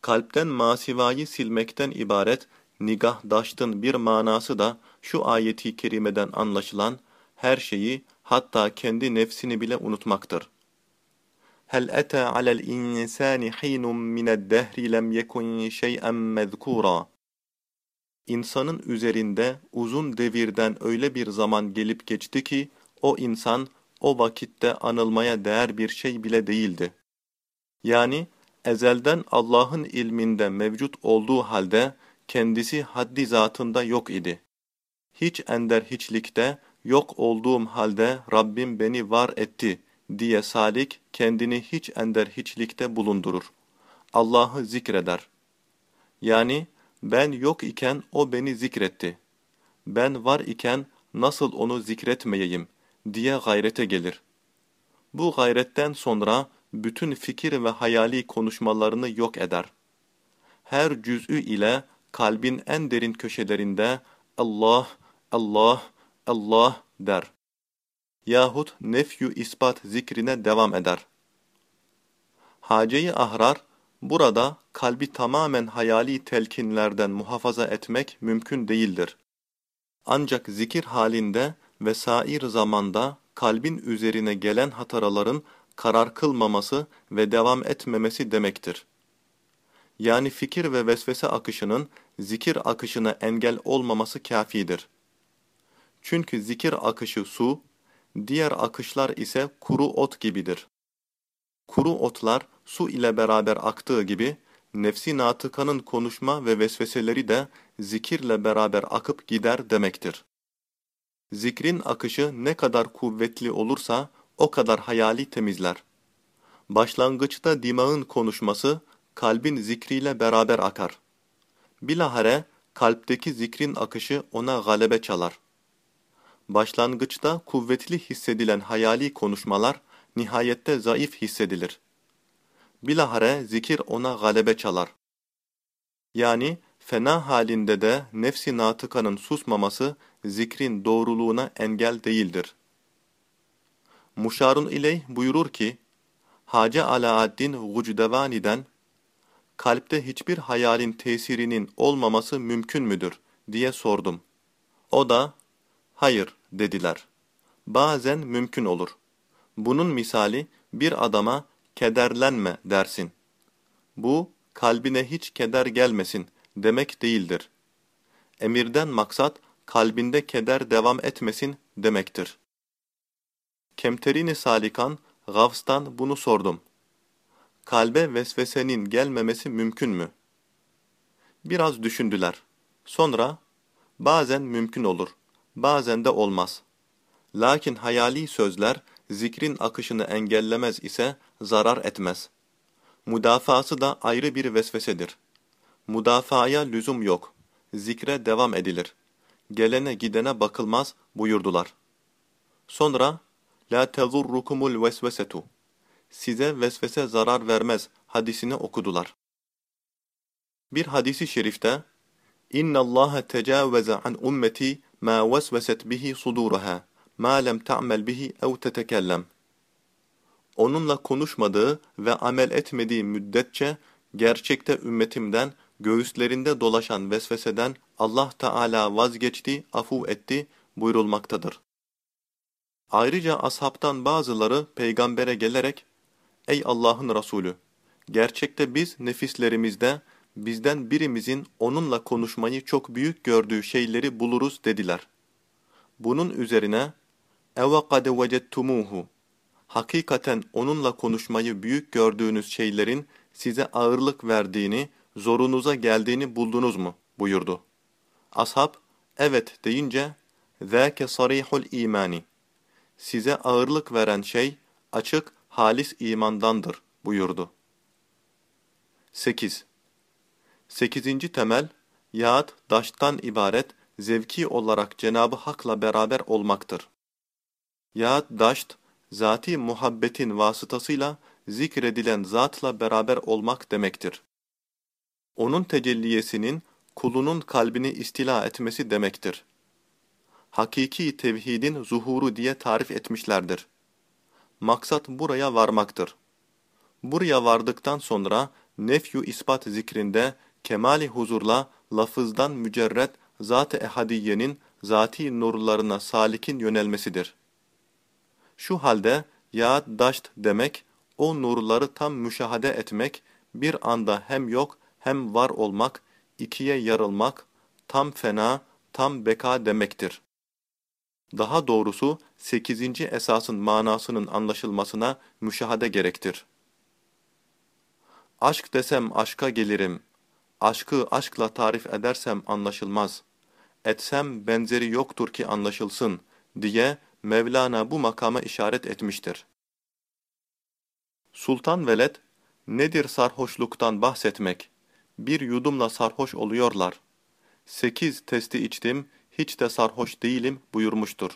Kalpten masivayı silmekten ibaret nigahdaştın bir manası da şu ayeti kerimeden anlaşılan her şeyi hatta kendi nefsini bile unutmaktır. Hel ata alel insani hinun mined dehri lem yekun şey'en mezkura. İnsanın üzerinde uzun devirden öyle bir zaman gelip geçti ki o insan o vakitte anılmaya değer bir şey bile değildi. Yani ezelden Allah'ın ilminde mevcut olduğu halde kendisi haddi zatında yok idi. Hiç ender hiçlikte yok olduğum halde Rabbim beni var etti diye salik kendini hiç ender hiçlikte bulundurur. Allah'ı zikreder. Yani ben yok iken o beni zikretti. Ben var iken nasıl onu zikretmeyeyim diye gayrete gelir. Bu gayretten sonra bütün fikir ve hayali konuşmalarını yok eder. Her cüz'ü ile kalbin en derin köşelerinde Allah, Allah, Allah der. Yahut nefyu ispat zikrine devam eder. Haceyi ahrar, burada kalbi tamamen hayali telkinlerden muhafaza etmek mümkün değildir. Ancak zikir halinde ve sair zamanda kalbin üzerine gelen hataraların karar kılmaması ve devam etmemesi demektir. Yani fikir ve vesvese akışının zikir akışına engel olmaması kafidir. Çünkü zikir akışı su, diğer akışlar ise kuru ot gibidir. Kuru otlar su ile beraber aktığı gibi, nefsi natıkanın konuşma ve vesveseleri de zikirle beraber akıp gider demektir. Zikrin akışı ne kadar kuvvetli olursa o kadar hayali temizler. Başlangıçta dimağın konuşması kalbin zikriyle beraber akar. Bilahare kalpteki zikrin akışı ona galebe çalar. Başlangıçta kuvvetli hissedilen hayali konuşmalar nihayette zayıf hissedilir. Bilahare zikir ona galebe çalar. Yani fena halinde de nefsi natıkanın susmaması zikrin doğruluğuna engel değildir. Muşarun ileyh buyurur ki, Hacı Alaaddin Gucdevani'den, kalpte hiçbir hayalin tesirinin olmaması mümkün müdür diye sordum. O da, hayır dediler. Bazen mümkün olur. Bunun misali bir adama kederlenme dersin. Bu, kalbine hiç keder gelmesin demek değildir. Emirden maksat, kalbinde keder devam etmesin demektir. Kemterini Salikan, Gavs'tan bunu sordum. Kalbe vesvesenin gelmemesi mümkün mü? Biraz düşündüler. Sonra, bazen mümkün olur, bazen de olmaz. Lakin hayali sözler, zikrin akışını engellemez ise zarar etmez. Müdafası da ayrı bir vesvesedir. Müdafaya lüzum yok. Zikre devam edilir. Gelene gidene bakılmaz buyurdular. Sonra, La tezurrukumul vesvesetu. Size vesvese zarar vermez hadisini okudular. Bir hadisi şerifte İnna Allah tecavveze an ummeti ma vesveset bihi suduraha ma lem ta'mel bihi ev tetekellem. Onunla konuşmadığı ve amel etmediği müddetçe gerçekte ümmetimden göğüslerinde dolaşan vesveseden Allah Teala vazgeçti, afu etti buyurulmaktadır. Ayrıca ashabtan bazıları peygambere gelerek, Ey Allah'ın Resulü! Gerçekte biz nefislerimizde bizden birimizin onunla konuşmayı çok büyük gördüğü şeyleri buluruz dediler. Bunun üzerine, اَوَ قَدْ وَجَدْتُمُوهُ Hakikaten onunla konuşmayı büyük gördüğünüz şeylerin size ağırlık verdiğini, zorunuza geldiğini buldunuz mu? buyurdu. Ashab, evet deyince, ذَاكَ صَرِيحُ الْا۪يمَانِ size ağırlık veren şey açık, halis imandandır buyurdu. 8. Sekizinci temel, yağıt, daştan ibaret, zevki olarak Cenabı Hak'la beraber olmaktır. Yağıt, daşt, zati muhabbetin vasıtasıyla zikredilen zatla beraber olmak demektir. Onun tecelliyesinin kulunun kalbini istila etmesi demektir hakiki tevhidin zuhuru diye tarif etmişlerdir. Maksat buraya varmaktır. Buraya vardıktan sonra nefyu ispat zikrinde kemali huzurla lafızdan mücerret zat-ı ehadiyenin zati nurlarına salikin yönelmesidir. Şu halde ya daşt demek, o nurları tam müşahede etmek, bir anda hem yok hem var olmak, ikiye yarılmak, tam fena, tam beka demektir. Daha doğrusu sekizinci esasın manasının anlaşılmasına müşahede gerektir. Aşk desem aşka gelirim, aşkı aşkla tarif edersem anlaşılmaz, etsem benzeri yoktur ki anlaşılsın diye Mevlana bu makama işaret etmiştir. Sultan Veled, nedir sarhoşluktan bahsetmek? Bir yudumla sarhoş oluyorlar. Sekiz testi içtim, hiç de sarhoş değilim buyurmuştur.